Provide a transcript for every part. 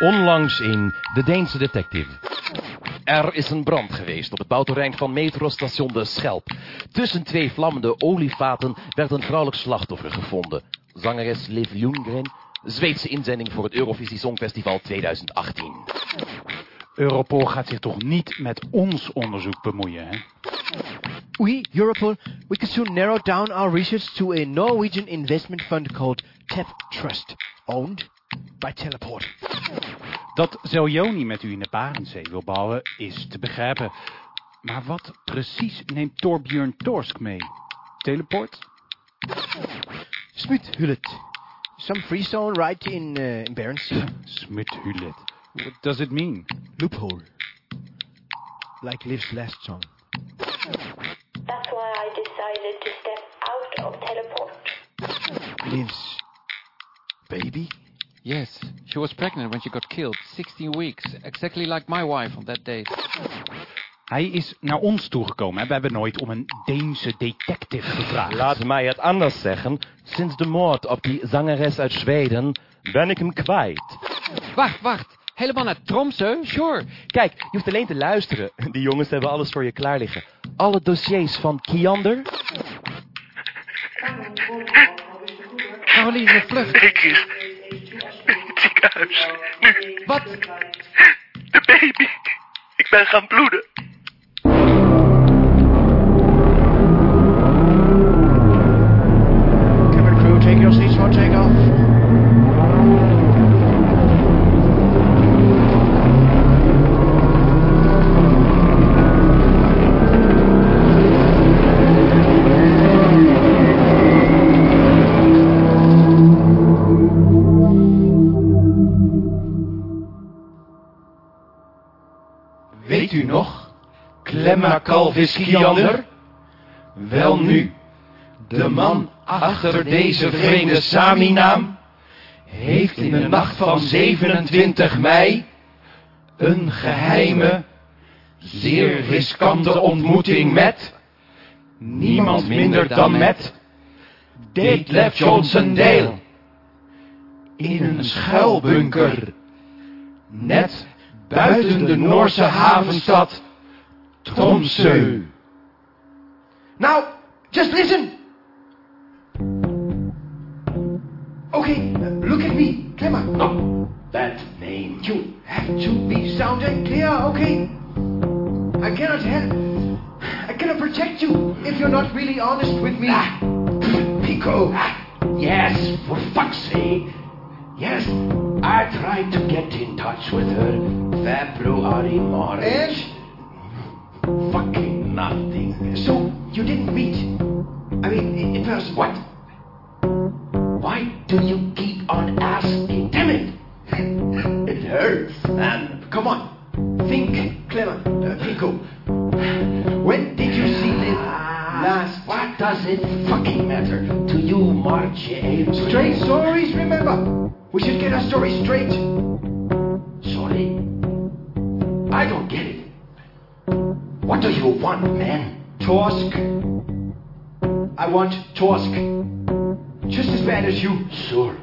Onlangs in De Deense Detective. Er is een brand geweest op het bouwterrein van metrostation De Schelp. Tussen twee vlammende olievaten werd een vrouwelijk slachtoffer gevonden. Zangeres Liv Ljunggren, Zweedse inzending voor het Eurovisie Songfestival 2018. Europol gaat zich toch niet met ons onderzoek bemoeien, hè? We, Europol, we can soon narrow down our research to a Norwegian investment fund called TAP Trust, owned by Teleport. Dat Zeljoni met u in de Barentszee wil bouwen, is te begrijpen. Maar wat precies neemt Torbjörn Torsk mee? Teleport? Smuthullet. Some freestone right in, uh, in Barents Sea. Smuthullet. What does it mean? Loophole. Like Liv's last song. That's why I decided to step out of teleport. Liv's baby? Yes, she was pregnant when she got killed. 16 weeks. Exactly like my wife on that date. Hij is naar ons toegekomen. Hè? We hebben nooit om een Deense detective gevraagd. Laat mij het anders zeggen. Sinds de moord op die zangeres uit Zweden ben ik hem kwijt. Wacht, wacht. Helemaal naar Tromsø? Sure. Kijk, je hoeft alleen te luisteren. Die jongens hebben alles voor je klaar liggen. Alle dossiers van Kiander. Caroline, vlucht. Ik is ziekenhuis. Nu, Wat? de baby. Ik ben gaan bloeden. Klemma Calvis Kiander? Wel nu, de man achter deze vreemde Sami-naam heeft in de nacht van 27 mei een geheime, zeer riskante ontmoeting met niemand minder dan met Detlef Johnson Dale in een schuilbunker net buiten de Noorse havenstad Tromsø. Now, just listen. Okay, uh, look at me, Clemmer. No, that name. You have to be sound and clear, okay? I cannot help. I cannot protect you if you're not really honest with me. Ah, Pico. Ah, yes, for fuck's sake. Yes, I tried to get in touch with her February, March. And? Fucking nothing. So, you didn't meet. I mean, in- in person. What? Why do you keep on asking? Damn it! It hurts, man. Come on. Think, Clemmer. Uh, Pico. When did you see Liv last? What does it fucking matter to you, March? Straight stories, remember. We should get our story straight. Man? Torsk. I want Torsk. Just as bad as you. Sure.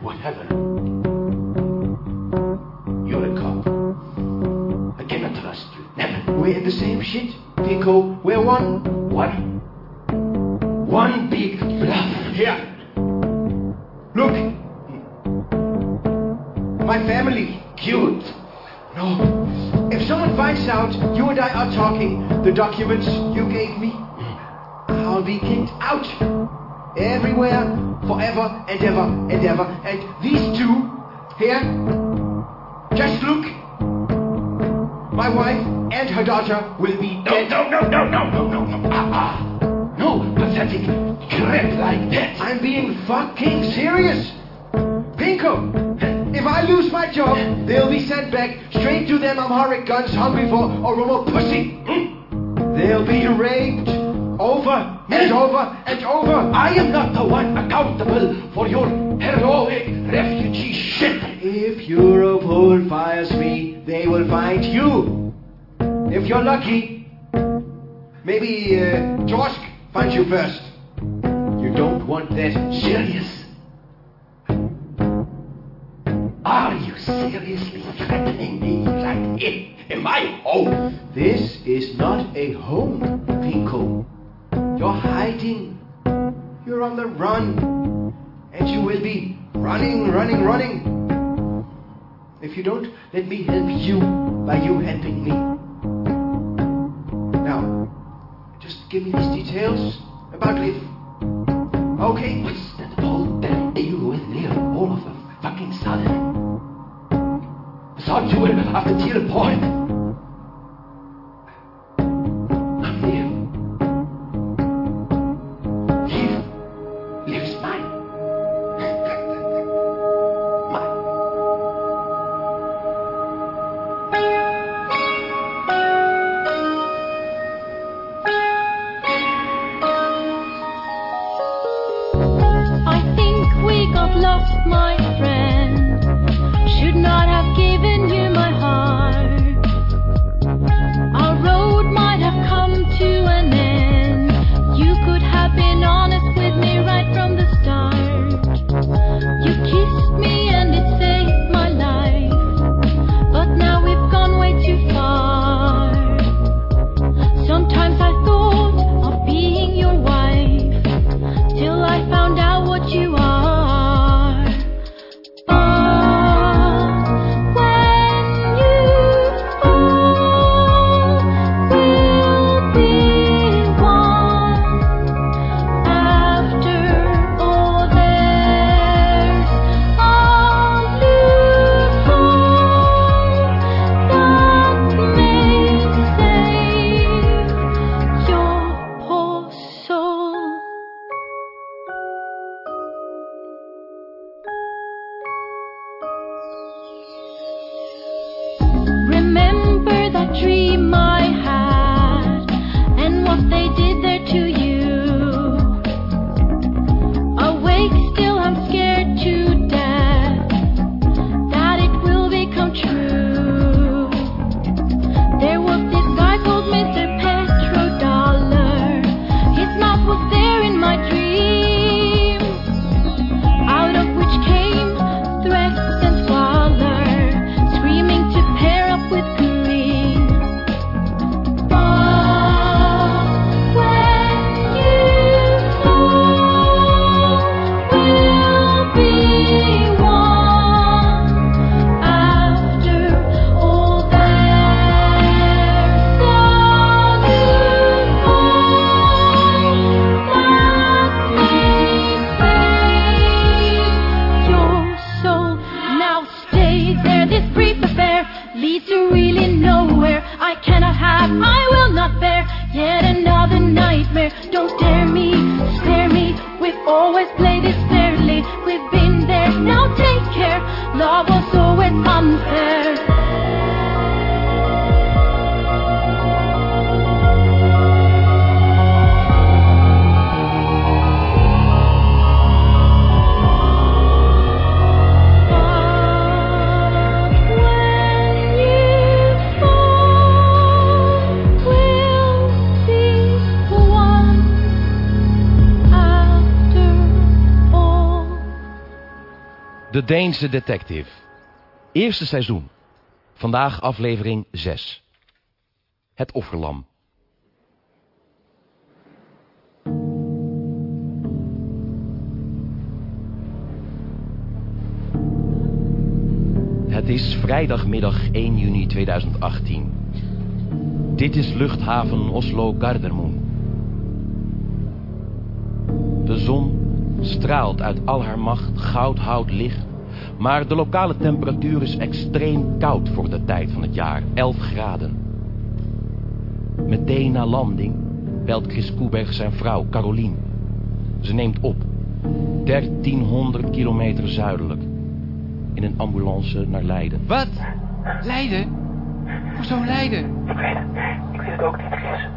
Whatever. Documents you gave me, I'll be kicked out. Everywhere, forever and ever and ever. And these two, here, just look. My wife and her daughter will be No, dead. no, no, no, no, no, no, no. Ah, ah. No pathetic crap like that. I'm being fucking serious. Pinko, if I lose my job, they'll be sent back straight to them Amharic guns hungry for Oromo pussy. Accountable for your heroic refugee shit. If Europol fires me, they will find you. If you're lucky, maybe uh, Torsk finds you first. You don't want that. Serious? Are you seriously threatening me like in, in my home? This is not a home, Pico. You're hiding. You're on the run. And you will be running, running, running. If you don't, let me help you by you helping me. Now, just give me these details about Liv. Okay? What's that whole damn deal with Neil all of a fucking sudden? I thought you were after Teal Point. De Deense Detective. Eerste seizoen. Vandaag aflevering 6. Het offerlam. Het is vrijdagmiddag 1 juni 2018. Dit is luchthaven Oslo Gardermoen. De zon straalt uit al haar macht goudhout licht, maar de lokale temperatuur is extreem koud voor de tijd van het jaar, 11 graden. Meteen na landing belt Chris Koeberg zijn vrouw, Carolien. Ze neemt op, 1300 kilometer zuidelijk, in een ambulance naar Leiden. Wat? Leiden? Hoezo Leiden? Ik weet het. Ik weet het ook niet, Chris.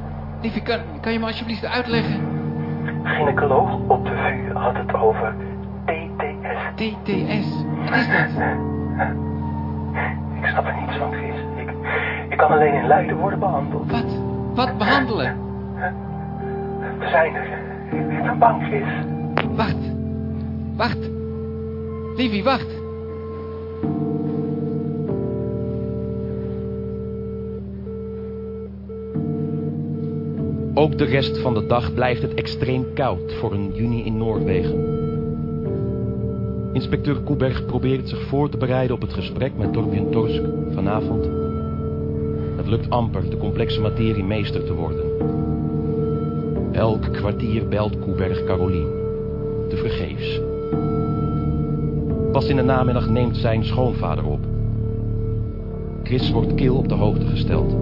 Liefie, kan, kan je me alsjeblieft uitleggen? Gynaecoloog op de VU had het over TTS. Wat is dat? Ik snap er niets van, Chris. Ik, ik kan alleen in luiden worden behandeld. Wat? Wat behandelen? We zijn er. Ik ben bang, Chris. Wacht. Wacht. Livie, wacht. Ook de rest van de dag blijft het extreem koud voor een juni in Noorwegen. Inspecteur Koeberg probeert zich voor te bereiden op het gesprek met Torbjörn Torsk vanavond. Het lukt amper de complexe materie meester te worden. Elk kwartier belt Koeberg Carolien. Te vergeefs. Pas in de namiddag neemt zijn schoonvader op. Chris wordt kil op de hoogte gesteld.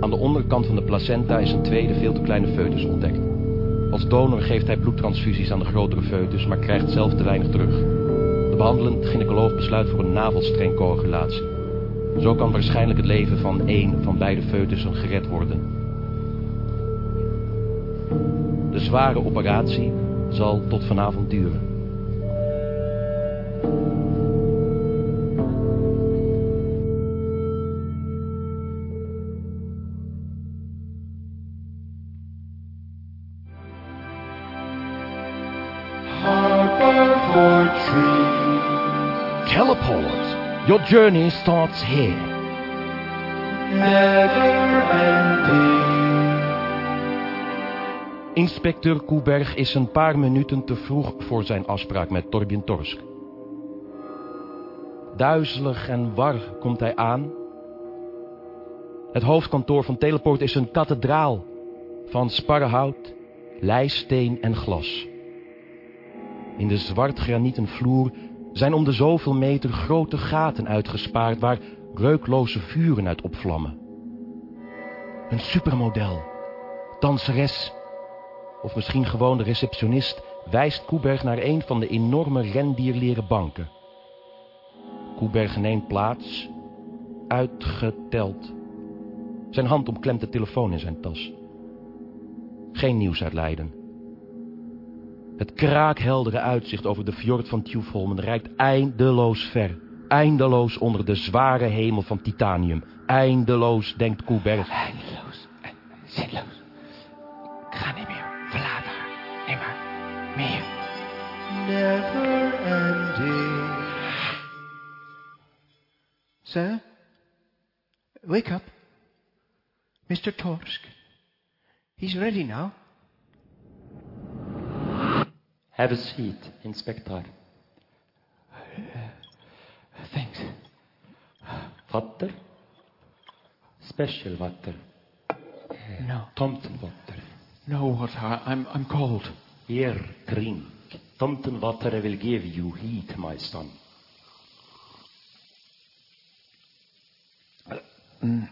Aan de onderkant van de placenta is een tweede veel te kleine foetus ontdekt. Als donor geeft hij bloedtransfusies aan de grotere foetus, maar krijgt zelf te weinig terug. De behandelend gynaecoloog besluit voor een navelstrengcoagulatie. Zo kan waarschijnlijk het leven van één van beide foetussen gered worden. De zware operatie zal tot vanavond duren. Journey starts here. never ending. Inspecteur Koeberg is een paar minuten te vroeg voor zijn afspraak met Torbjörn Torsk. Duizelig en war komt hij aan. Het hoofdkantoor van Teleport is een kathedraal van sparrenhout, lijsteen en glas. In de zwart granieten vloer zijn om de zoveel meter grote gaten uitgespaard waar reukloze vuren uit opvlammen. Een supermodel, danseres of misschien gewoon de receptionist, wijst Koeberg naar een van de enorme rendierleren banken. Koeberg neemt plaats, uitgeteld. Zijn hand omklemt de telefoon in zijn tas. Geen nieuws uit Leiden. Het kraakheldere uitzicht over de fjord van Tjufholmen reikt eindeloos ver. Eindeloos onder de zware hemel van titanium. Eindeloos, denkt Koeberg. Eindeloos en zinloos. Ik ga niet meer. Verlaat haar. Nee maar. Meer. Never ending. Sir? Wake up. Mr. Torsk. He's ready now. Have a seat, Inspector. Thanks. Water? Special water. No. Tomtenwater. No water. I'm, I'm cold. Here, drink. Tomtenwater will give you heat, my son. Mm.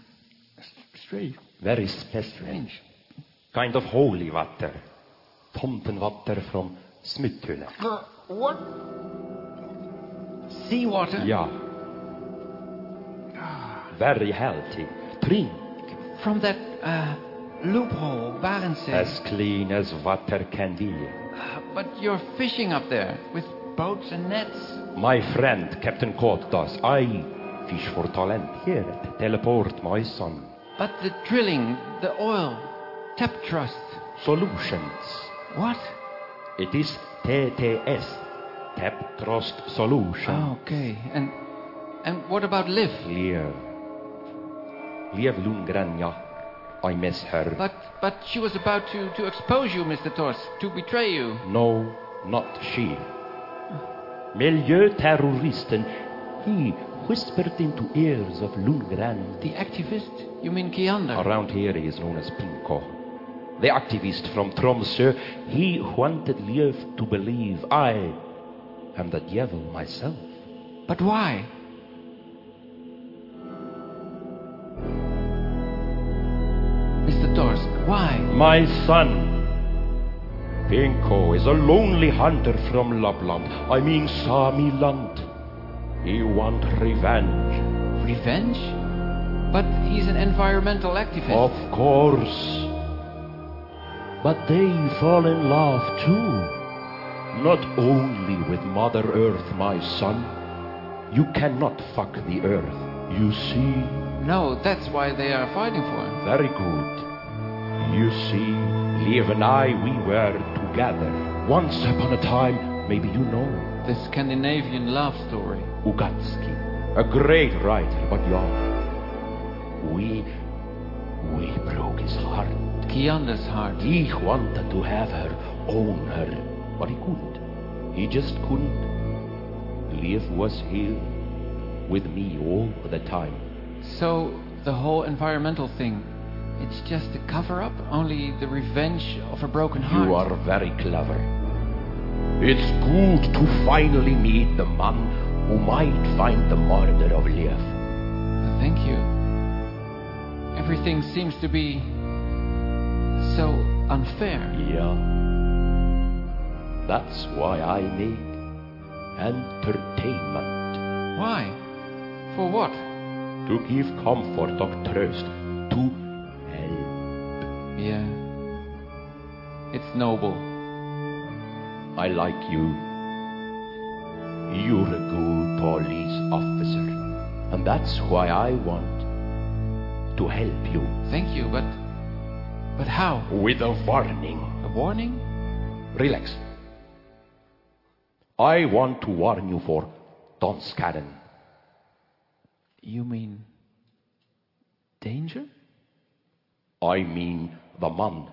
Strange. Very special. Strange. Kind of holy water. Tomtenwater from Smutthulle. What? Seawater? Ja. Very healthy. Drink. From that uh, loophole, Barentszee. As clean as water can be. But you're fishing up there with boats and nets. My friend, Captain Kotas, I fish for talent here at Teleport, my son. But the drilling, the oil, tap trust. Solutions. What? It is TTS. Tap Trust Solution. Oh, okay. And and what about Liv? Liv. Lundgren, ja. I miss her. But but she was about to, to expose you, Mr. Tors, to betray you. No, not she. Miljöterroristen. He whispered into ears of Lundgren. The activist? You mean Kiander? Around here he is known as Pinko. The activist from Tromsø. He wanted Liev to believe I am the devil myself. But why? Mr. Torsk, why? My son. Pinko is a lonely hunter from Lapland. I mean Sami land. He want revenge. Revenge? But he's an environmental activist. Of course. But they fall in love too. Not only with Mother Earth, my son. You cannot fuck the Earth. You see? No, that's why they are fighting for him. Very good. You see, Liev and I, we were together. Once upon a time, maybe you know, The Scandinavian love story. Ugatsky. A great writer, but young. We We broke his heart. Kianda's heart. He wanted to have her, own her, but he couldn't. He just couldn't. Liv was here with me all the time. So, the whole environmental thing, it's just a cover up? Only the revenge of a broken heart? You are very clever. It's good to finally meet the man who might find the murder of Liv. Thank you. Everything seems to be so unfair. Yeah. That's why I make entertainment. Why? For what? To give comfort or trust. To help. Yeah. It's noble. I like you. You're a good police officer. And that's why I want to help you. Thank you, but. But how? With a warning. A warning? Relax. I want to warn you for Donskaden. You mean. danger? I mean the man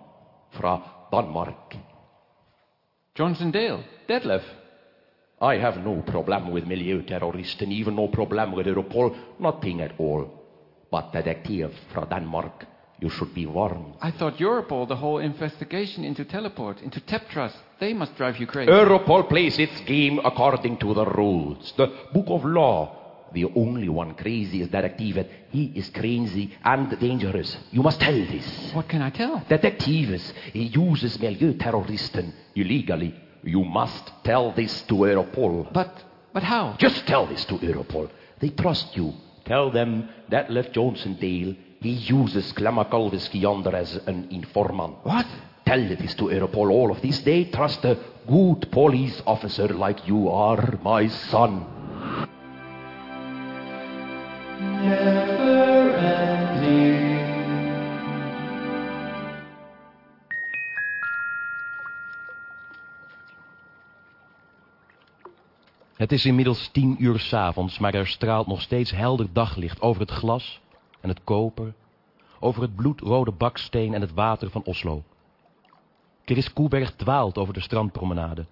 fra Denmark. Johnson Dale, Detlef. I have no problem with miljöterrorist and even no problem with Europol, nothing at all. But the detective from Denmark, you should be warned. I thought Europol, the whole investigation into teleport, into Teptras, they must drive you crazy. Europol plays its game according to the rules, the book of law. The only one crazy is Detective. He is crazy and dangerous. You must tell this. What can I tell? Detectives, he uses miljöterroristen illegally. You must tell this to Europol. But, but how? Just tell this to Europol. They trust you. Tell them that Left Johnson Dale, he uses Klamakalvis Kiander as an informant. What? Tell this to Europol, all of this. They trust a good police officer like you are, my son. Het is inmiddels tien uur s'avonds, maar er straalt nog steeds helder daglicht over het glas het koper, over het bloedrode baksteen en het water van Oslo. Chris Koeberg dwaalt over de strandpromenade.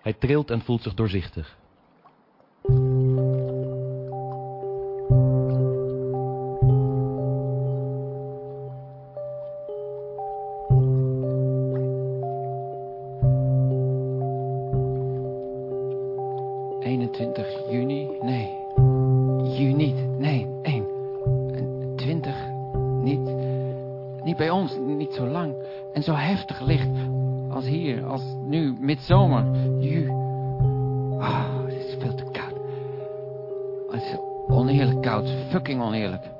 Hij trilt en voelt zich doorzichtig. Niet bij ons, niet zo lang. En zo heftig licht als hier, als nu, midzomer. Ju. Ah, het is veel te koud. Het is oneerlijk koud, fucking oneerlijk.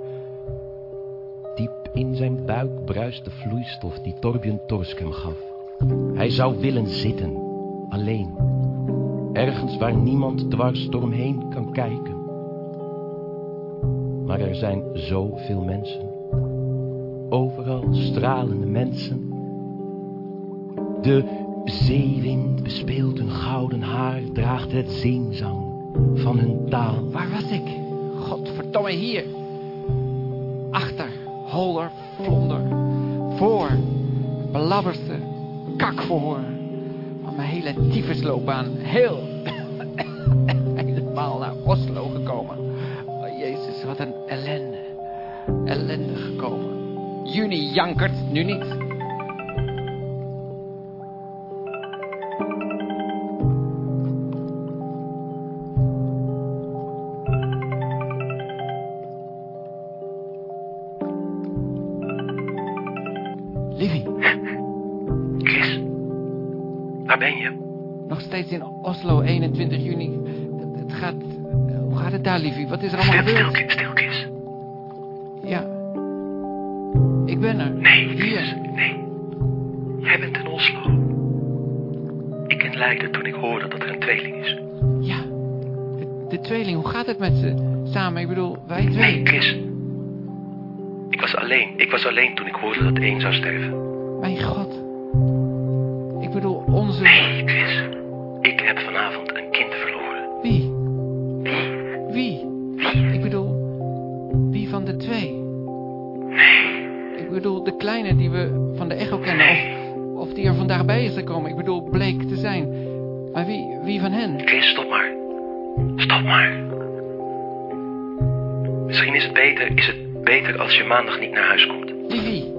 Diep in zijn buik bruist de vloeistof die Torbjörn Torsk hem gaf. Hij zou willen zitten, alleen. Ergens waar niemand dwars door hem heen kan kijken. Maar er zijn zoveel mensen. Overal stralende mensen. De zeewind bespeelt hun gouden haar, draagt het zingzang van hun taal. Waar was ik? Godverdomme, hier. Achter, holder, vlonder. Voor, belabberste, kakverhoor. Van mijn hele tyfusloopbaan, heel, Jankert, nu niet. Tweeling, hoe gaat het met ze? Samen, ik bedoel, wij twee. Nee, Chris. Ik was alleen. Ik was alleen toen ik hoorde dat één zou sterven. Mijn god. Ik bedoel, onze... Nee, Chris. Ik heb vanavond een kind verloren. Wie? Wie? Ik bedoel, wie van de twee? kleine die we van de echo kennen. Of, of die er vandaag bij is gekomen. Ik bedoel, bleek te zijn. Maar wie, wie van hen? Chris, stop maar. Stop maar. Misschien is het beter, is het beter als je maandag niet naar huis komt. Lievie.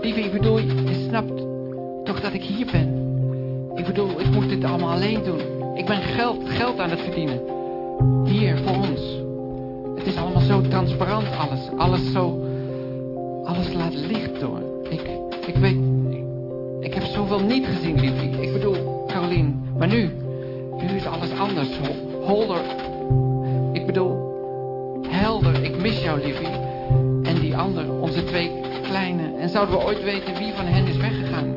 Lievie, ik bedoel, je snapt toch dat ik hier ben? Ik bedoel, ik moet dit allemaal alleen doen. Ik ben geld, geld aan het verdienen. Hier, voor ons. Het is allemaal zo transparant, alles. Alles zo... Alles laat licht door. Ik, ik weet... Ik, heb zoveel niet gezien, liefie. Ik bedoel, Carolien. Maar nu... Nu is alles anders. Ho- Holder. Ik bedoel... Helder. Ik mis jou, liefie. En die ander, onze twee kleine. En zouden we ooit weten wie van hen is weggegaan?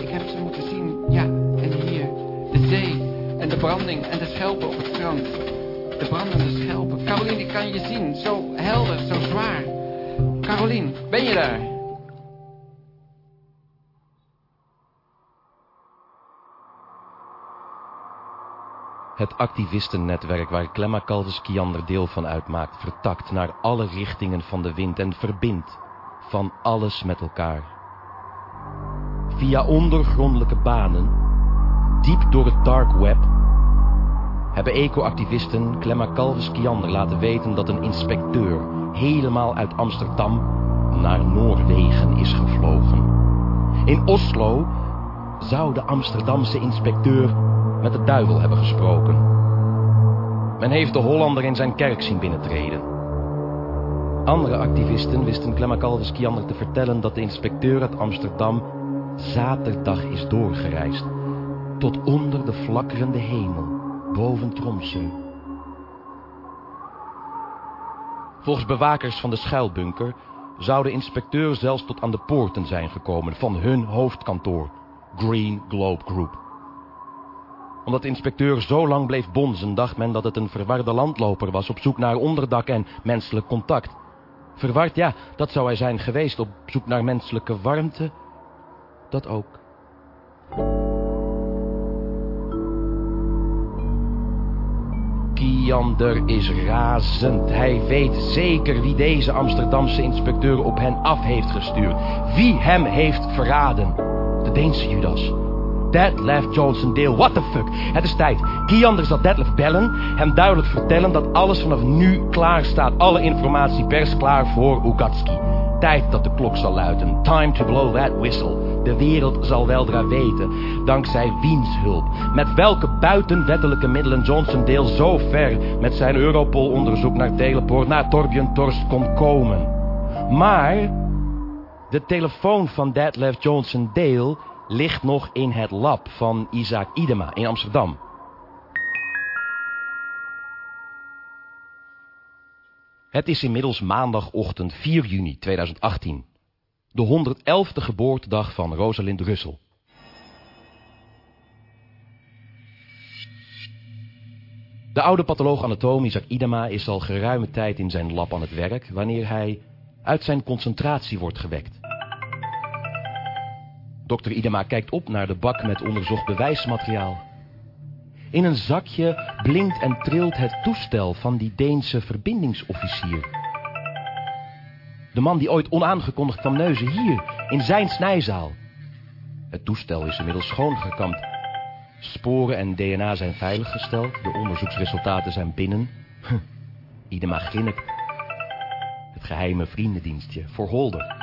Ik heb ze moeten zien. Ja, en hier. De zee. En de branding. En de schelpen op het strand. De brandende schelpen. Carolien, ik kan je zien. Zo helder, zo zwaar. Carolien, ben je daar? Het activistennetwerk waar Clemma Calves Kiander deel van uitmaakt, vertakt naar alle richtingen van de wind en verbindt van alles met elkaar. Via ondergrondelijke banen, diep door het dark web, hebben eco-activisten Clemma Calves Kiander laten weten dat een inspecteur helemaal uit Amsterdam naar Noorwegen is gevlogen. In Oslo zou de Amsterdamse inspecteur met de duivel hebben gesproken. Men heeft de Hollander in zijn kerk zien binnentreden. Andere activisten wisten Clemma Calves Kiander te vertellen dat de inspecteur uit Amsterdam zaterdag is doorgereisd. Tot onder de flakkerende hemel, boven Tromsø. Volgens bewakers van de schuilbunker zou de inspecteur zelfs tot aan de poorten zijn gekomen van hun hoofdkantoor, Green Globe Group omdat de inspecteur zo lang bleef bonzen, dacht men dat het een verwarde landloper was op zoek naar onderdak en menselijk contact. Verward, ja, dat zou hij zijn geweest, op zoek naar menselijke warmte. Dat ook. Kiander is razend. Hij weet zeker wie deze Amsterdamse inspecteur op hen af heeft gestuurd. Wie hem heeft verraden. De Deense Judas. Detlef Johnson Dale, what the fuck. Het is tijd. Kiander zal Detlef bellen. Hem duidelijk vertellen dat alles vanaf nu klaar staat. Alle informatie pers klaar voor Ugatski. Tijd dat de klok zal luiden. Time to blow that whistle. De wereld zal weldra weten, dankzij wiens hulp, met welke buitenwettelijke middelen Johnson Dale zo ver met zijn Europol-onderzoek naar teleport naar Torbjörn Torst kon komen. Maar de telefoon van Detlef Johnson Dale ligt nog in het lab van Isaac Idema in Amsterdam. Het is inmiddels maandagochtend 4 juni 2018. De 111e geboortedag van Rosalind Russell. De oude patholoog-anatoom Isaac Idema is al geruime tijd in zijn lab aan het werk... wanneer hij uit zijn concentratie wordt gewekt. Dr. Idema kijkt op naar de bak met onderzocht bewijsmateriaal. In een zakje blinkt en trilt het toestel van die Deense verbindingsofficier. De man die ooit onaangekondigd kwam neuzen hier, in zijn snijzaal. Het toestel is inmiddels schoongekamd. Sporen en DNA zijn veiliggesteld, de onderzoeksresultaten zijn binnen. Idema grinnikt. Het geheime vriendendienstje voor Holder.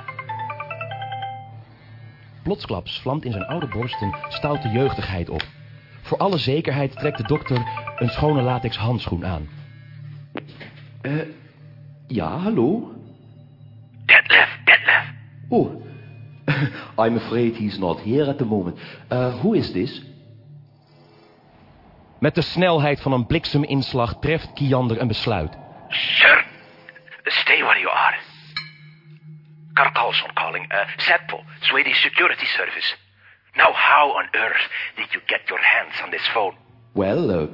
Plotsklaps vlamt in zijn oude borst een stoute jeugdigheid op. Voor alle zekerheid trekt de dokter een schone latex handschoen aan. Eh, ja, hallo? Detlef, Detlef. Oh, I'm afraid he's not here at the moment. Uh, who is this? Met de snelheid van een blikseminslag treft Kiander een besluit. Sir, Carlson calling. Uh, Swedish Security Service. Now, how on earth did you get your hands on this phone? Well, uh,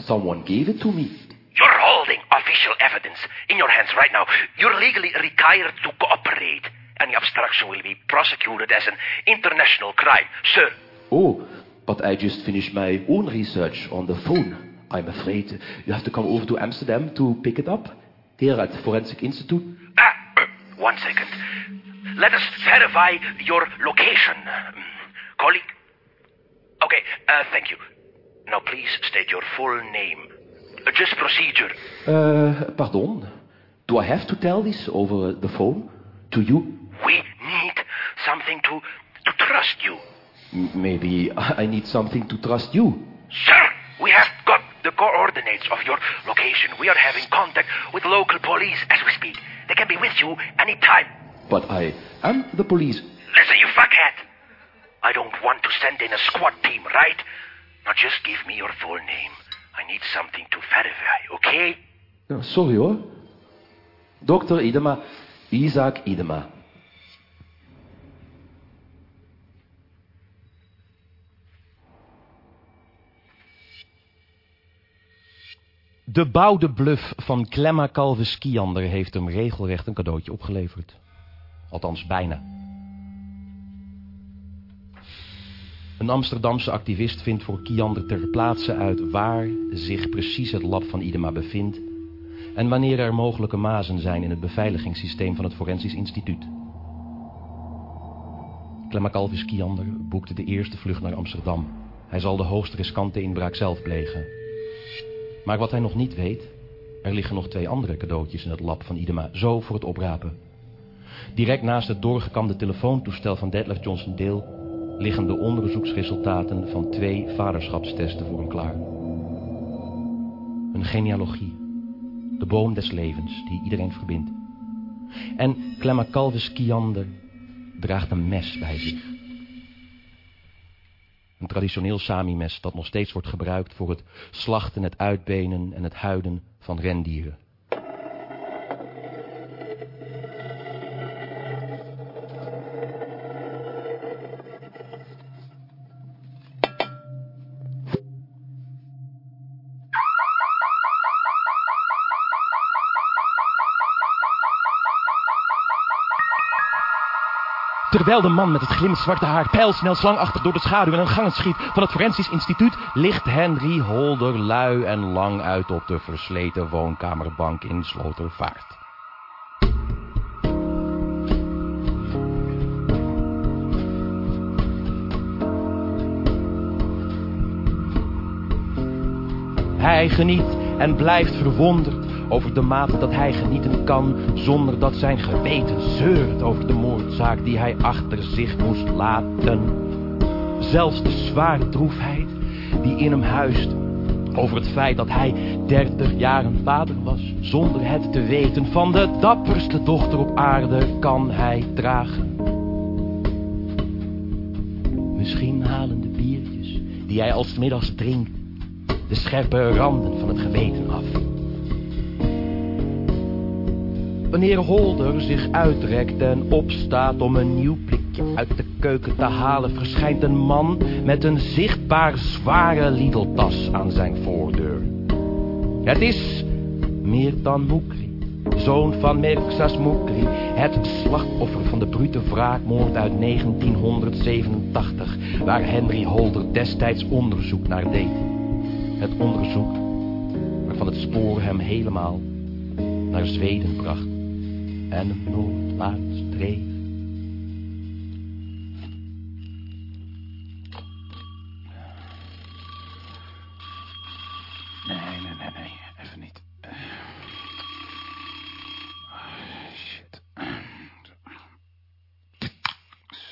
someone gave it to me. You're holding official evidence in your hands right now. You're legally required to cooperate. Any obstruction will be prosecuted as an international crime, sir. Oh, but I just finished my own research on the phone. I'm afraid you have to come over to Amsterdam to pick it up. Here at the Forensic Institute. Ah, uh, one second. Let us verify your location. Colleague? Okay, uh, thank you. Now please state your full name. Uh, just procedure. Uh, pardon. Do I have to tell this over the phone? To you? We need something to, to trust you. M- maybe I need something to trust you. Sir, we have got the coordinates of your location. We are having contact with local police as we speak. They can be with you any time. But I am the police. Listen, you fuckhead. I don't want to send in a squad team, right? Now just give me your full name. I need something to verify, okay? Ja, sorry hoor. Dr. Idema. Isaac Idema. De bouwde bluff van Clemma Calvis Kiander heeft hem regelrecht een cadeautje opgeleverd. Althans, bijna. Een Amsterdamse activist vindt voor Kiander ter plaatse uit waar zich precies het lab van Idema bevindt en wanneer er mogelijke mazen zijn in het beveiligingssysteem van het Forensisch Instituut. Clemma Kiander boekte de eerste vlucht naar Amsterdam. Hij zal de hoogst riskante inbraak zelf plegen. Maar wat hij nog niet weet, er liggen nog twee andere cadeautjes in het lab van Idema, zo voor het oprapen. Direct naast het doorgekamde telefoontoestel van Detlef Johnson Dale liggen de onderzoeksresultaten van twee vaderschapstesten voor hem klaar. Een genealogie, de boom des levens die iedereen verbindt. En Clemma Calvis Kiander draagt een mes bij zich. Een traditioneel Sami-mes dat nog steeds wordt gebruikt voor het slachten, het uitbenen en het huiden van rendieren. Terwijl de man met het glimmend zwarte haar pijlsnel slangachtig door de schaduw en een gangen schiet van het Forensisch Instituut, ligt Henry Holder lui en lang uit op de versleten woonkamerbank in Slotervaart. Hij geniet en blijft verwonderd over de mate dat hij genieten kan zonder dat zijn geweten zeurt over de moordzaak die hij achter zich moest laten. Zelfs de zware droefheid die in hem huist over het feit dat hij dertig jaren vader was zonder het te weten van de dapperste dochter op aarde kan hij dragen. Misschien halen de biertjes die hij als middags drinkt de scherpe randen van het geweten af. Wanneer Holder zich uitrekt en opstaat om een nieuw blikje uit de keuken te halen, verschijnt een man met een zichtbaar zware Lidl-tas aan zijn voordeur. Het is Meertan Moekri, zoon van Merksas Moekri, het slachtoffer van de brute wraakmoord uit 1987, waar Henry Holder destijds onderzoek naar deed. Het onderzoek waarvan het spoor hem helemaal naar Zweden bracht en hem noordwaarts dreef. Nee, nee, nee, nee. Even niet. Shit.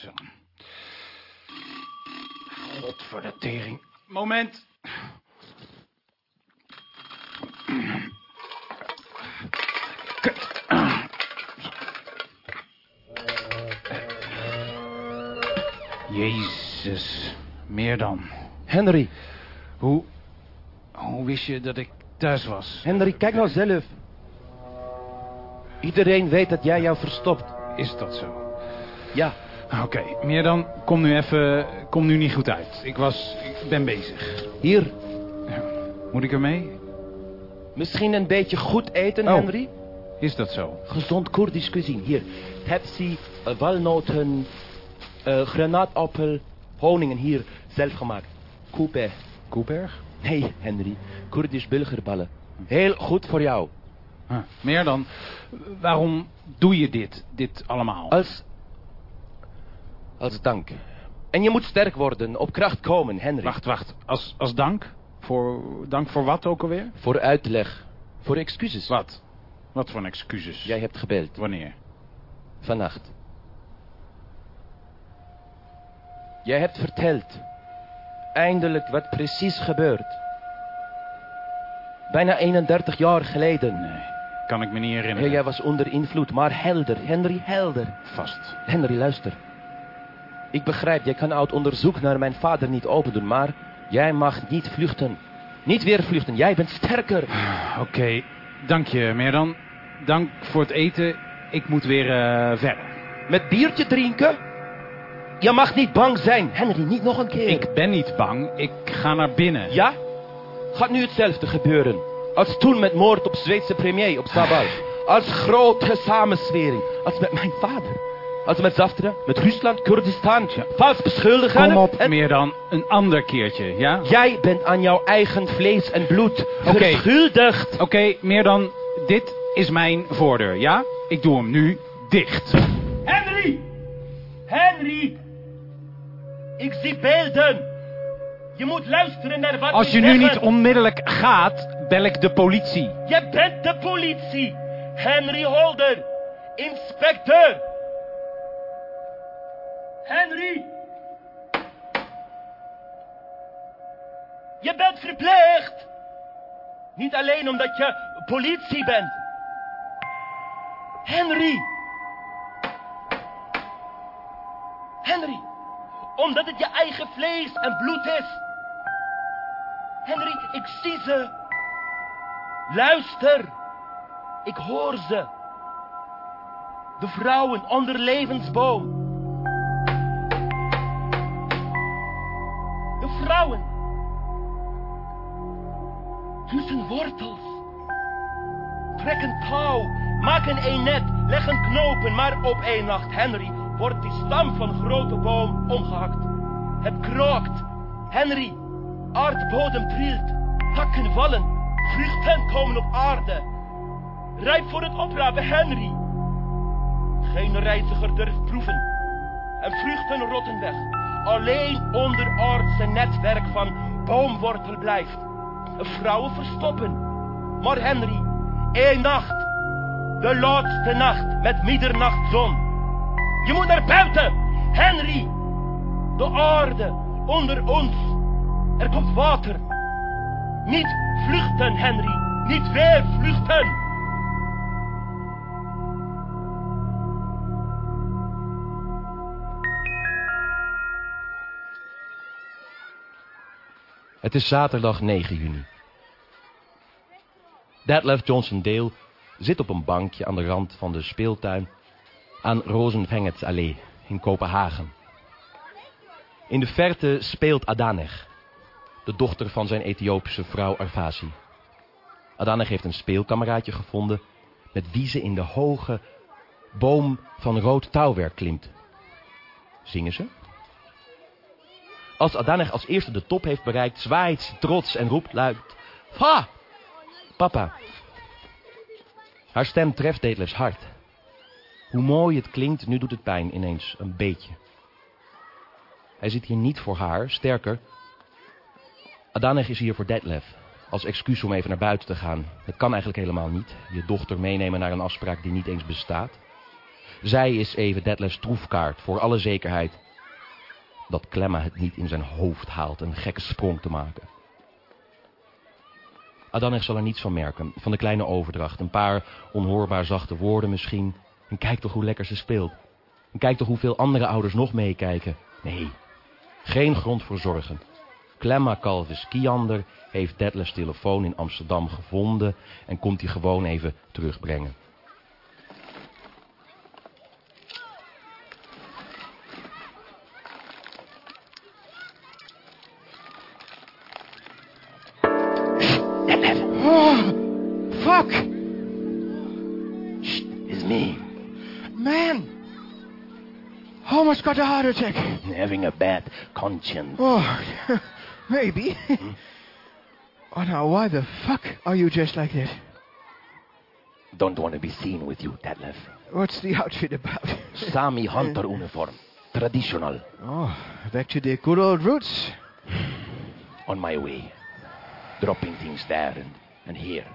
Zo. God voor de tering. Moment. Meer dan. Henry, Hoe... Hoe wist je dat ik thuis was? Henry, kijk nou zelf. Iedereen weet dat jij jou verstopt. Is dat zo? Ja, Oké, meer dan. Kom nu even. Kom nu niet goed uit. Ik was. Ik ben bezig. hier. Moet ik ermee? Misschien een beetje goed eten, Oh. Henry? Is dat zo? Gezond Koerdisch cuisine. Hier, Pepsi, walnoten, eh, granaatappel, honingen. Hier, zelf gemaakt. Koepé. Koeberg? Nee, Henry. Koerdisch burgerballen. Heel goed voor jou. Ah, meer dan. Waarom doe je dit? Dit allemaal? Als, Als dank. En je moet sterk worden, op kracht komen, Henry. Wacht, wacht. Als, als dank? Voor, dank voor wat ook alweer? Voor uitleg. Voor excuses. Wat? Wat voor een excuses? Jij hebt gebeld. Wanneer? Vannacht. Jij hebt verteld. Eindelijk wat precies gebeurt. Bijna 31 jaar geleden. Nee, kan ik me niet herinneren. jij was onder invloed, maar helder. Henry, helder. Vast. Henry, luister. Ik begrijp, jij kan oud onderzoek naar mijn vader niet opendoen, maar jij mag niet vluchten. Niet weer vluchten, jij bent sterker. Oké, dank je, Merdan. Dank voor het eten. Ik moet weer eh, verder. Met biertje drinken? Je mag niet bang zijn, Henry, niet nog een keer. Ik ben niet bang. Ik ga naar binnen. Ja? Gaat nu hetzelfde gebeuren. Als toen met moord op Zweedse premier op Sabal. Als grote samenswering. Als met mijn vader. Als met Zaftra, met Rusland, Kurdistan. Vals beschuldigen. Kom op, en- meer dan een ander keertje, ja? Jij bent aan jouw eigen vlees en bloed Oké. verschuldigd. Oké, meer dan dit is mijn voordeur, ja? Ik doe hem nu dicht. Henry! Henry! Ik zie beelden. Je moet luisteren naar wat Als je nu niet onmiddellijk gaat, bel ik de politie. Je bent de politie. Henry Holder. Inspecteur. Henry. Je bent verpleegd. Niet alleen omdat je politie bent. Henry. Henry. Omdat het je eigen vlees en bloed is. Henry, ik zie ze. Luister. Ik hoor ze. De vrouwen onder levensboom. De vrouwen. Tussen wortels. Trek een touw. Maak een eennet. Leg een knopen. Maar op één nacht, Henry, wordt die stam van grote boom omgehakt. Het krookt. Henry, aardbodem trilt. Takken vallen. Vruchten komen op aarde. Rijp voor het oprapen, Henry. Geen reiziger durft proeven. En vruchten rotten weg. Alleen onderaardse netwerk van boomwortel blijft. Vrouwen verstoppen. Maar Henry, één nacht. De laatste nacht met middernachtzon. Je moet naar buiten, Henry. De aarde onder ons. Er komt water. Niet vluchten, Henry. Niet weer vluchten. Het is zaterdag 9 juni. Detlef Johnson Dale zit op een bankje aan de rand van de speeltuin aan Rozenvengets in Kopenhagen. In de verte speelt Adanech, de dochter van zijn Ethiopische vrouw Arvasi. Adanech heeft een speelkameraadje gevonden met wie ze in de hoge boom van rood touwwerk klimt. Zingen ze? Als Adanech als eerste de top heeft bereikt, zwaait ze trots en roept luid... Va! Papa. Haar stem treft Detlefs hart. Hoe mooi het klinkt, nu doet het pijn ineens een beetje. Hij zit hier niet voor haar, sterker... Adanech is hier voor Detlef. Als excuus om even naar buiten te gaan. Het kan eigenlijk helemaal niet. Je dochter meenemen naar een afspraak die niet eens bestaat. Zij is even Detlefs troefkaart, voor alle zekerheid dat Klemma het niet in zijn hoofd haalt een gekke sprong te maken. Adanech zal er niets van merken, van de kleine overdracht. Een paar onhoorbaar zachte woorden misschien. En kijk toch hoe lekker ze speelt. En kijk toch hoeveel andere ouders nog meekijken. Nee, geen grond voor zorgen. Klemma Calvis Kiander heeft Detlefs telefoon in Amsterdam gevonden... en komt die gewoon even terugbrengen. Almost got a heart attack. Having a bad conscience. Oh, maybe. Hmm? oh, now, why the fuck are you just like that? Don't want to be seen with you, Detlef. What's the outfit about? Sami Hunter uniform. traditional. Oh, back to the good old roots. On my way. Dropping things there and, and here.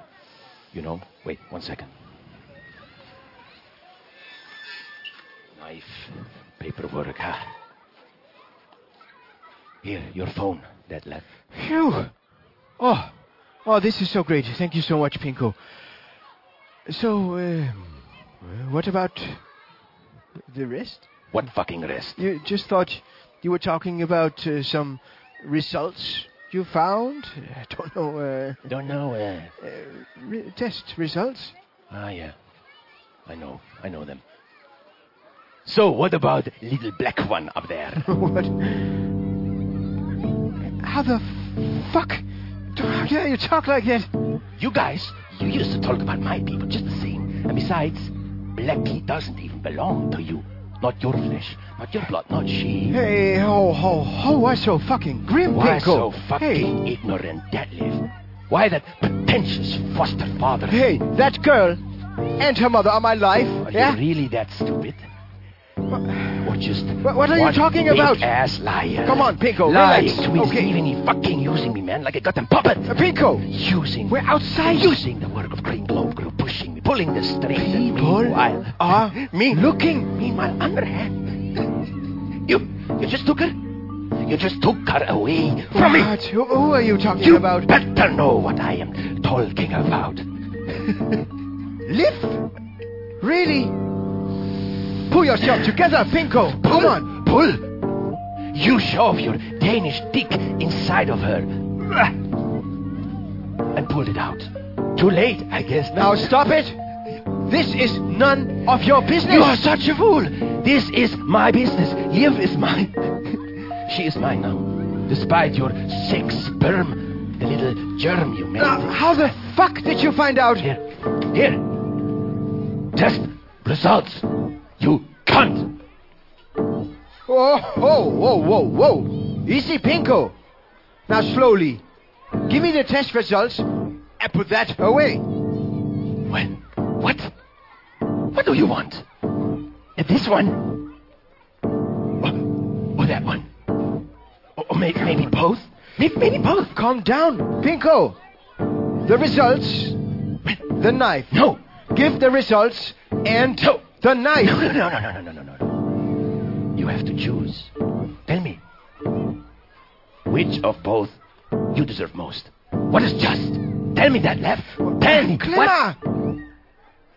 You know? Wait, one second. Knife, paperwork, huh? Here, your phone, that left. Phew. Oh, oh, this is so great. Thank you so much, Pinko. So, um, what about the rest? What fucking rest? You just thought you were talking about uh, some results you found. I don't know. Uh, Don't know, uh... uh, re- test results. Ah, yeah. I know. I know them. So, what about little black one up there? what? How the fuck? Do you talk like that? You guys, you used to talk about my people just the same. And besides, Blackie doesn't even belong to you. Not your flesh, not your blood, not she. Hey, ho, ho, ho! Why so fucking grim, Why so Hey, fucking ignorant, Deadlift? Why that pretentious foster father? hey, that girl and her mother are my life. Are yeah. you really that stupid? Or just What- what are you talking about? ass liar. Come on, Pinko, Lying relax, to me okay. evening, he fucking using me, man, like a goddamn puppet. Uh, Pinko, Using we're outside. Using the work of Green Globe Group, pushing me, pulling the strings. People meanwhile, are me looking. Meanwhile, underhand, you, you just took her. You just took her away from me. What? Who, who are you talking You about? better know what I am talking about. Liv? Really? Pull yourself together, Pinko. Come on. Pull. You shove your Danish dick inside of her. And pulled it out. Too late, I guess. Now stop it. This is none of your business. You are such a fool. This is my business. Liv is mine. she is mine now. Despite your sex sperm, the little germ you made. Now, how the fuck did you find out? Here. Here. Test results. You cunt. Whoa, whoa, whoa, whoa, whoa. Easy, Pinko. Now slowly. Give me the test results and put that away. When? What? What do you want? Uh, This one? Or, or that one? Or, or may, maybe both? Maybe, maybe both. Calm down, Pinko. The results, the knife. No. Give the results and No. The No, knife. no, no, no, no, no, no, no, no. You have to choose. Tell me. Which of both you deserve most? What is just? Tell me that, Lev. Tell me. What?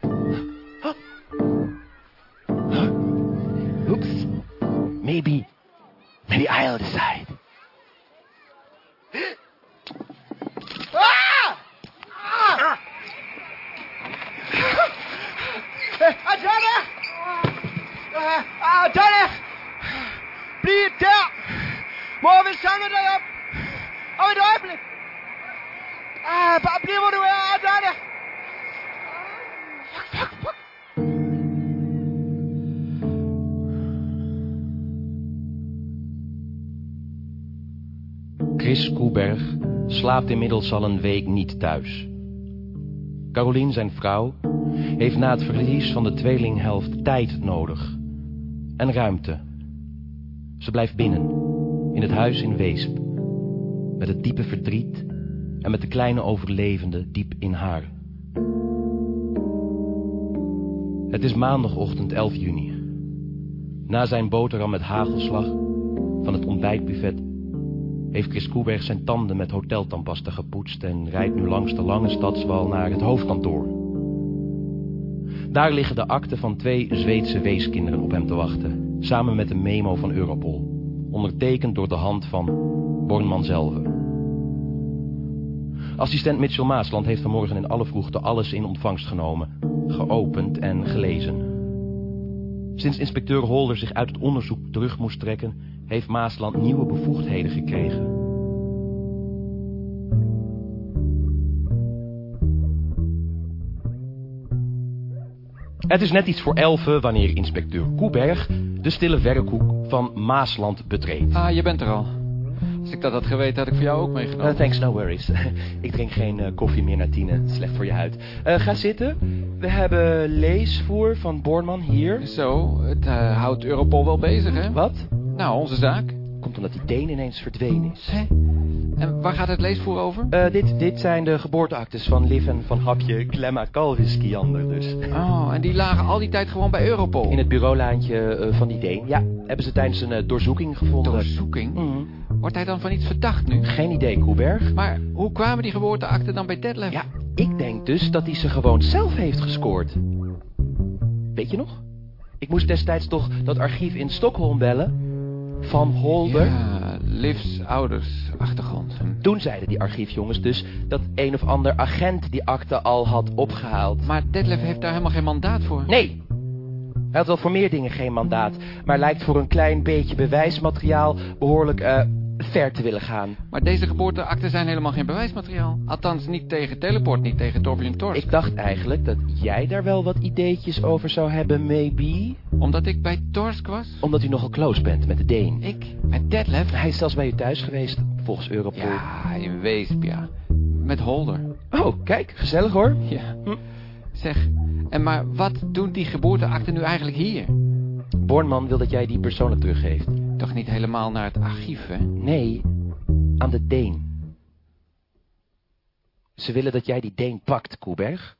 Oops. Maybe, maybe I'll decide. Donner! Bliv der! Mor vil samle dig op! Om et! Ah, du! Fuck! Chris Koeberg slaapt inmiddels al een week niet thuis. Carolien, zijn vrouw, heeft na het verlies van de tweelinghelft tijd nodig. En ruimte. Ze blijft binnen, in het huis in Weesp. Met het diepe verdriet en met de kleine overlevende diep in haar. Het is maandagochtend 11 juni. Na zijn boterham met hagelslag van het ontbijtbuffet heeft Chris Koeberg zijn tanden met hoteltandpasta gepoetst en rijdt nu langs de lange stadswal naar het hoofdkantoor. Daar liggen de akten van twee Zweedse weeskinderen op hem te wachten, samen met een memo van Europol, ondertekend door de hand van Bornman zelf. Assistent Mitchell Maasland heeft vanmorgen in alle vroegte alles in ontvangst genomen, geopend en gelezen. Sinds inspecteur Holder zich uit het onderzoek terug moest trekken, heeft Maasland nieuwe bevoegdheden gekregen. Het is net iets voor elfen wanneer inspecteur Koeberg de stille werkhoek van Maasland betreedt. Ah, je bent er al. Als ik dat had geweten, had ik voor jou ook meegenomen. Uh, thanks, no worries. ik drink geen uh, koffie meer na tienen. Slecht voor je huid. Uh, ga zitten. We hebben leesvoer van Bornman hier. Zo, het houdt Europol wel bezig, hè? Wat? Nou, onze zaak. Komt omdat die Deen ineens verdwenen is. Hè? En waar gaat het leesvoer over? Uh, dit, dit zijn de geboorteactes van Liv en van Hapje Klemma Calvis Kiander dus. Oh, en die lagen al die tijd gewoon bij Europol? In het bureaulaantje uh, van die Deen. Ja, hebben ze tijdens een uh, doorzoeking gevonden. Doorzoeking? Mm. Wordt hij dan van iets verdacht nu? Geen idee, Koeberg. Maar hoe kwamen die geboorteakten dan bij Detlef? Ja, ik denk dus dat hij ze gewoon zelf heeft gescoord. Weet je nog? Ik moest destijds toch dat archief in Stockholm bellen... Van Holder. Ja, Livs ouders achtergrond. Toen zeiden die archiefjongens dus dat een of ander agent die akte al had opgehaald. Maar Detlef heeft daar helemaal geen mandaat voor. Nee. Hij had wel voor meer dingen geen mandaat. Maar lijkt voor een klein beetje bewijsmateriaal behoorlijk uh, ver te willen gaan. Maar deze geboorteakten zijn helemaal geen bewijsmateriaal. Althans niet tegen Teleport, niet tegen Torbjörn Torsk. Ik dacht eigenlijk dat jij daar wel wat ideetjes over zou hebben, maybe. Omdat ik bij Torsk was? Omdat u nogal close bent met de Deen. Ik? Met Detlef? Hij is zelfs bij u thuis geweest, volgens Europol. Ja, in Weesp, ja. Met Holder. Oh, kijk, gezellig hoor. Ja. Hm. Zeg, en maar wat doen die geboorteakten nu eigenlijk hier? Bornman wil dat jij die persoonlijk teruggeeft. Toch niet helemaal naar het archief, hè? Nee, aan de Deen. Ze willen dat jij die Deen pakt, Koeberg.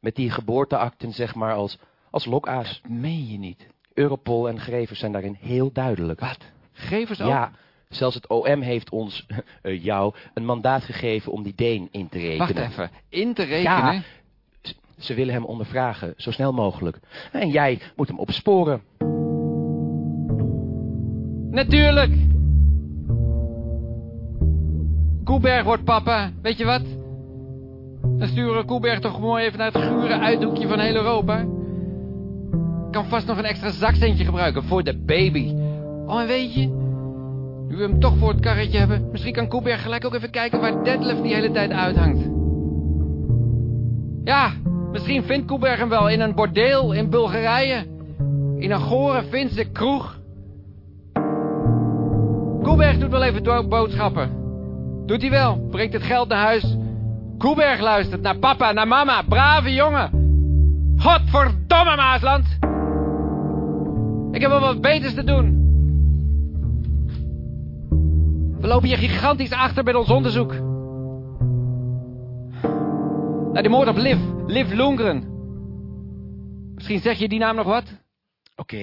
Met die geboorteakten, zeg maar, als, als lokaas. Dat meen je niet. Europol en Grevers zijn daarin heel duidelijk. Wat? Grevers ook? Ja, zelfs het OM heeft ons, uh, jou, een mandaat gegeven om die Deen in te rekenen. Wacht even, in te rekenen? Ja, ze willen hem ondervragen, zo snel mogelijk. En jij moet hem opsporen. Natuurlijk! Koeberg wordt papa, weet je wat? Dan sturen Koeberg toch mooi even naar het gure uithoekje van heel Europa. Kan vast nog een extra zakcentje gebruiken voor de baby. Oh, en weet je, nu we hem toch voor het karretje hebben... misschien kan Koeberg gelijk ook even kijken waar Detlef die hele tijd uithangt. Ja, misschien vindt Koeberg hem wel in een bordeel in Bulgarije. In een gore Finse kroeg. Koeberg doet wel even boodschappen. Doet hij wel. Brengt het geld naar huis. Koeberg luistert naar papa, naar mama. Brave jongen. Godverdomme, Maasland. Ik heb wel wat beters te doen. We lopen hier gigantisch achter met ons onderzoek. Naar de moord op Liv. Liv Lundgren. Misschien zeg je die naam nog wat? Oké.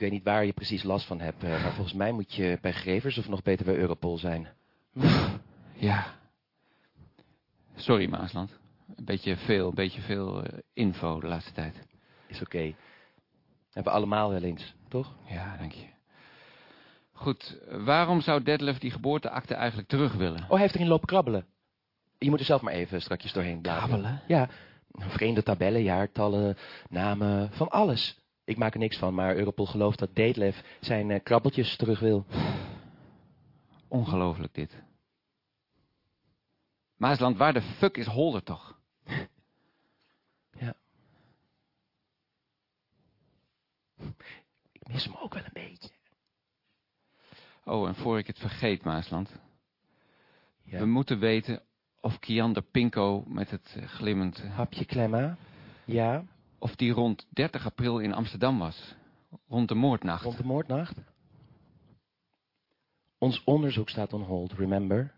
Ik weet niet waar je precies last van hebt, maar volgens mij moet je bij Grevers of nog beter bij Europol zijn. Ja. Sorry, Maasland. Een beetje veel, een beetje veel uh, info de laatste tijd. Is oké. Okay. Hebben we allemaal wel eens, toch? Ja, dank je. Goed, waarom zou Detlef die geboorteakte eigenlijk terug willen? Oh, hij heeft erin lopen krabbelen. Je moet er zelf maar even strakjes doorheen bladeren. Krabbelen? Ja, vreemde tabellen, jaartallen, namen, van alles. Ik maak er niks van, maar Europol gelooft dat Detlef zijn uh, krabbeltjes terug wil. Ongelooflijk dit. Maasland, waar de fuck is Holder toch? Ja. Ik mis hem ook wel een beetje. Oh, en voor ik het vergeet, Maasland. Ja. We moeten weten of Kiander Pinko met het glimmend... Hapje klemma, ja. Of die rond 30 april in Amsterdam was. Rond de moordnacht. Rond de moordnacht? Ons onderzoek staat on hold, remember?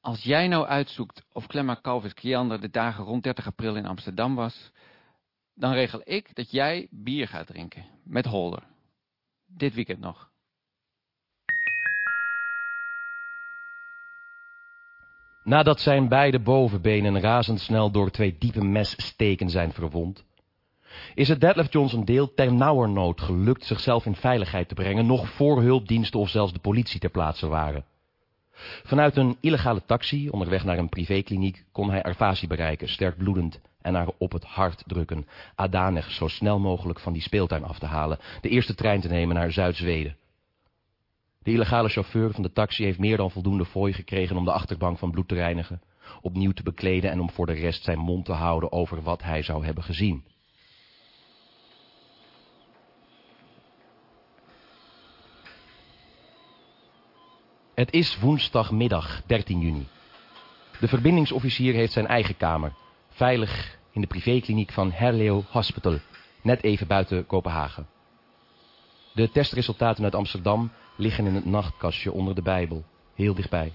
Als jij nou uitzoekt of Klemma Calvis Kiander de dagen rond 30 april in Amsterdam was... dan regel ik dat jij bier gaat drinken. Met Holder. Dit weekend nog. Nadat zijn beide bovenbenen razendsnel door twee diepe messteken zijn verwond, is het Detlef Johnson deel ter nauwernood gelukt zichzelf in veiligheid te brengen, nog voor hulpdiensten of zelfs de politie ter plaatse waren. Vanuit een illegale taxi, onderweg naar een privékliniek, kon hij Arvasi bereiken, sterk bloedend, en haar op het hart drukken, Adanig zo snel mogelijk van die speeltuin af te halen, de eerste trein te nemen naar Zuid-Zweden. De illegale chauffeur van de taxi heeft meer dan voldoende fooi gekregen om de achterbank van bloed te reinigen, opnieuw te bekleden en om voor de rest zijn mond te houden over wat hij zou hebben gezien. Het is woensdagmiddag 13 juni. De verbindingsofficier heeft zijn eigen kamer, veilig in de privékliniek van Herleo Hospital, net even buiten Kopenhagen. De testresultaten uit Amsterdam liggen in het nachtkastje onder de Bijbel, heel dichtbij.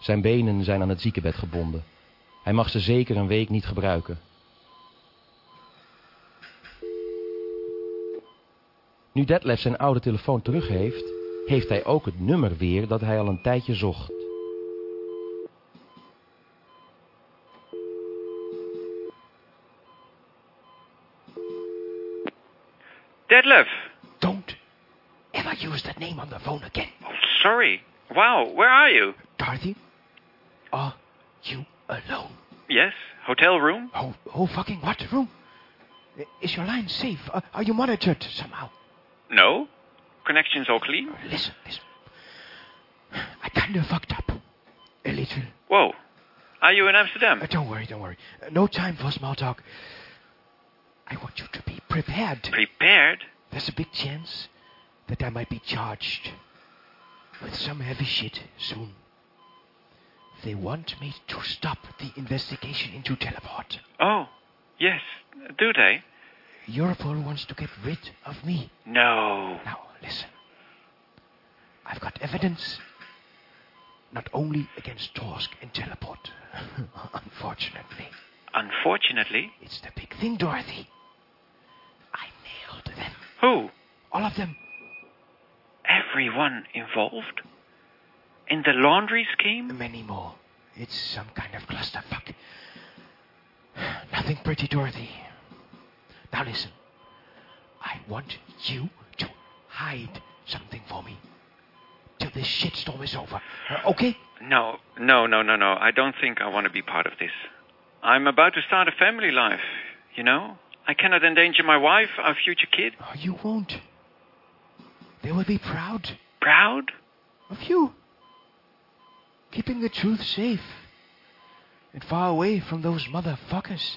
Zijn benen zijn aan het ziekenbed gebonden. Hij mag ze zeker een week niet gebruiken. Nu Detlef zijn oude telefoon terug heeft, heeft hij ook het nummer weer dat hij al een tijdje zocht. Detlef! Ever use that name on the phone again. Oh, sorry. Wow, where are you? Dorothy, are you alone? Yes, hotel room? Oh, oh, fucking what room? Is your line safe? Are, are you monitored somehow? No. Connection's all clean? Listen, listen. I kinda fucked up. A little. Whoa. Are you in Amsterdam? Uh, don't worry, don't worry. Uh, no time for small talk. I want you to be prepared. Prepared? There's a big chance that I might be charged with some heavy shit soon. They want me to stop the investigation into Teleport. Oh, yes. Do they? Europol wants to get rid of me. No. Now, listen. I've got evidence not only against Torsk and Teleport. Unfortunately, Unfortunately. it's the big thing, Dorothy. I nailed them. Who? All of them. Everyone involved? In the laundry scheme? Many more. It's some kind of clusterfuck. Nothing pretty, Dorothy. Now listen. I want you to hide something for me. Till this shitstorm is over. Uh, okay? No, no, no, no, no. I don't think I want to be part of this. I'm about to start a family life, you know? I cannot endanger my wife, our future kid. Oh, you won't. They will be proud Proud? of you. Keeping the truth safe. And far away from those motherfuckers.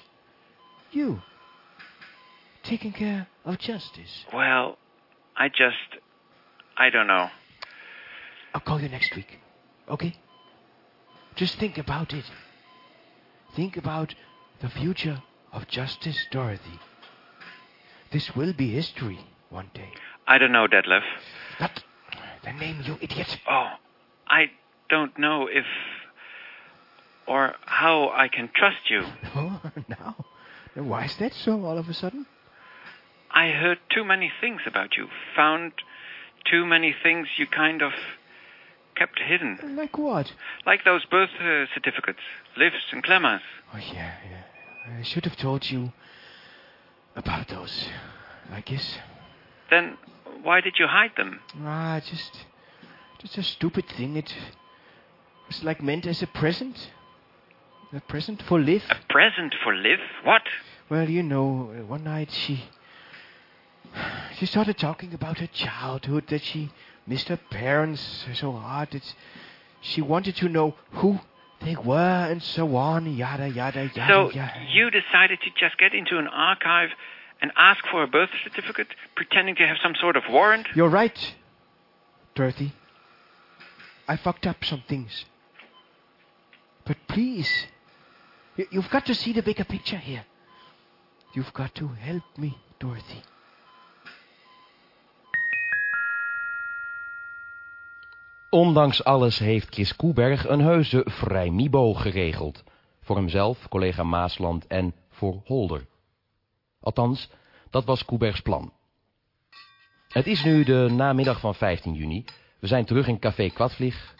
You. Taking care of justice. Well, I just. I don't know. I'll call you next week. Okay? Just think about it. Think about the future of Justice Dorothy. This will be history one day. I don't know, Detlef. Not the name, you idiot. Oh, I don't know if. or how I can trust you. Oh, now? Why is that so all of a sudden? I heard too many things about you. Found too many things you kind of kept hidden. Like what? Like those birth uh, certificates, lifts and Clemma's. Oh, yeah, yeah. I should have told you about those. I guess. Then why did you hide them? Ah, just. just a stupid thing. It was like meant as a present. A present for Liv. A present for Liv? What? Well, you know, uh, one night she. She started talking about her childhood, that she missed her parents so hard that she wanted to know who they were and so on, yada, yada, yada, So yada. you decided to just get into an archive and ask for a birth certificate, pretending to have some sort of warrant? You're right, Dorothy. I fucked up some things. But please, you- you've got to see the bigger picture here. You've got to help me, Dorothy. Ondanks alles heeft Chris Koeberg een heuse vrijmibo geregeld. Voor hemzelf, collega Maasland en voor Holder. Althans, dat was Koebergs plan. Het is nu de namiddag van 15 juni. We zijn terug in Café Kwadvlieg.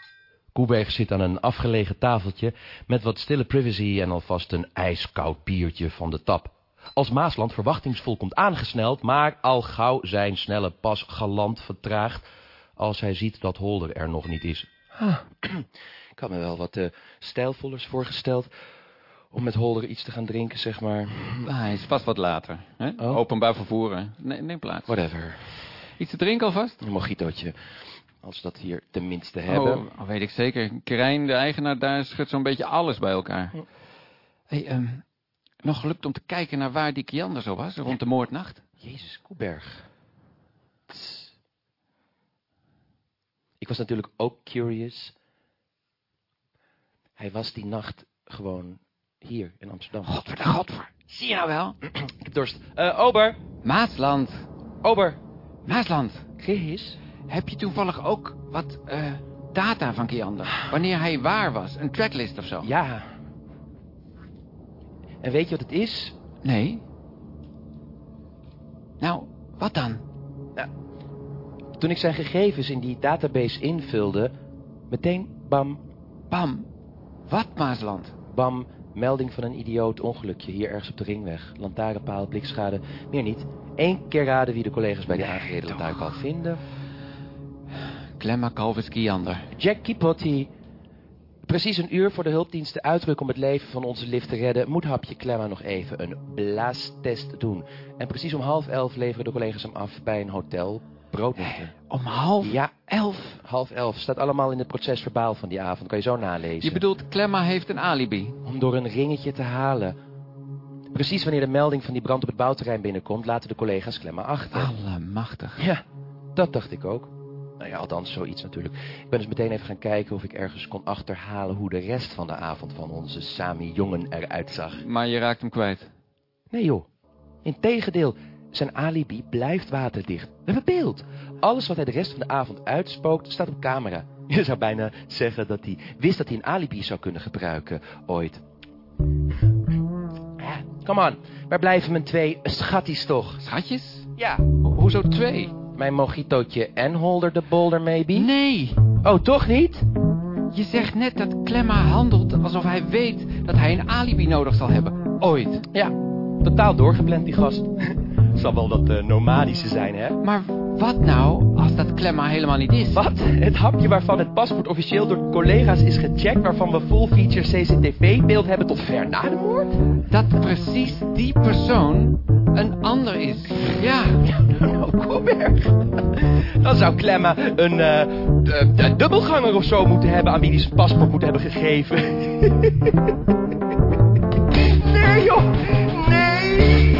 Koeberg zit aan een afgelegen tafeltje met wat stille privacy en alvast een ijskoud biertje van de tap. Als Maasland verwachtingsvol komt aangesneld, maar al gauw zijn snelle pas galant vertraagt als hij ziet dat Holder er nog niet is. Ah, ik had me wel wat eh, stijlvollers voorgesteld om met Holder iets te gaan drinken, zeg maar. Ah, hij is vast wat later. Hè? Oh. Openbaar vervoeren. Nee, neem plaats. Whatever. Iets te drinken alvast? Een mojitootje. Als we dat hier tenminste hebben. Oh, oh, weet ik zeker. Kerijn, de eigenaar daar, schudt zo'n beetje alles bij elkaar. hey, ehm, nog gelukt om te kijken naar waar die Kiander zo was, rond de moordnacht? Jezus, Koeberg. Tss. Ik was natuurlijk ook curious. Hij was die nacht gewoon hier in Amsterdam. Godver de godver. Zie je nou wel? Ik heb dorst. Eh, Ober, Maasland. Ober. Maasland. Chris? Heb je toevallig ook wat eh, data van Kiander? Wanneer hij waar was? Een tracklist of zo? Ja. En weet je wat het is? Nee. Nou, wat dan? Toen ik zijn gegevens in die database invulde, meteen bam, Bam. Wat, Maasland? bam, melding van een idioot ongelukje hier ergens op de ringweg. Lantaarnpaal, blikschade, meer niet. Eén keer raden wie de collega's bij de aangereden toch. lantaarnpaal vinden. Klemma Calvis Kiander. Jackie Potty. Precies een uur voor de hulpdiensten uitrukken om het leven van onze lift te redden, moet Hapje Klemma nog even een blaastest doen. En precies om half elf leveren de collega's hem af bij een hotel Om half Ja, elf? half elf. Staat allemaal in het proces verbaal van die avond. Kan je zo nalezen. Je bedoelt, Klemma heeft een alibi. Om door een ringetje te halen. Precies wanneer de melding van die brand op het bouwterrein binnenkomt, laten de collega's Klemma achter. Allemachtig. Ja, dat dacht ik ook. Nou ja, althans zoiets natuurlijk. Ik ben dus meteen even gaan kijken of ik ergens kon achterhalen hoe de rest van de avond van onze Sami jongen eruit zag. Maar je raakt hem kwijt. Nee joh, integendeel, zijn alibi blijft waterdicht. We hebben beeld. Alles wat hij de rest van de avond uitspookt, staat op camera. Je zou bijna zeggen dat hij wist dat hij een alibi zou kunnen gebruiken, ooit. Ja, Come on, waar blijven mijn twee schatties toch? Schatjes? Ja, Ho- Hoezo twee? mijn mojitootje en Holder de Boulder maybe? Nee. Oh, toch niet? Je zegt net dat Klemma handelt alsof hij weet dat hij een alibi nodig zal hebben. Ooit. Ja, totaal doorgepland die gast. Zal wel dat eh, nomadische zijn, hè? Maar wat nou als dat Klemma helemaal niet is? Wat? Het hapje waarvan het paspoort officieel door collega's is gecheckt... waarvan we full feature CCTV-beeld hebben tot ver na de moord? Dat precies die persoon een ander is. Ja. Nou, kom erg. Dan zou Klemma een eh, dubbelganger of zo moeten hebben... aan wie die zijn paspoort moet hebben gegeven. nee, joh. Nee.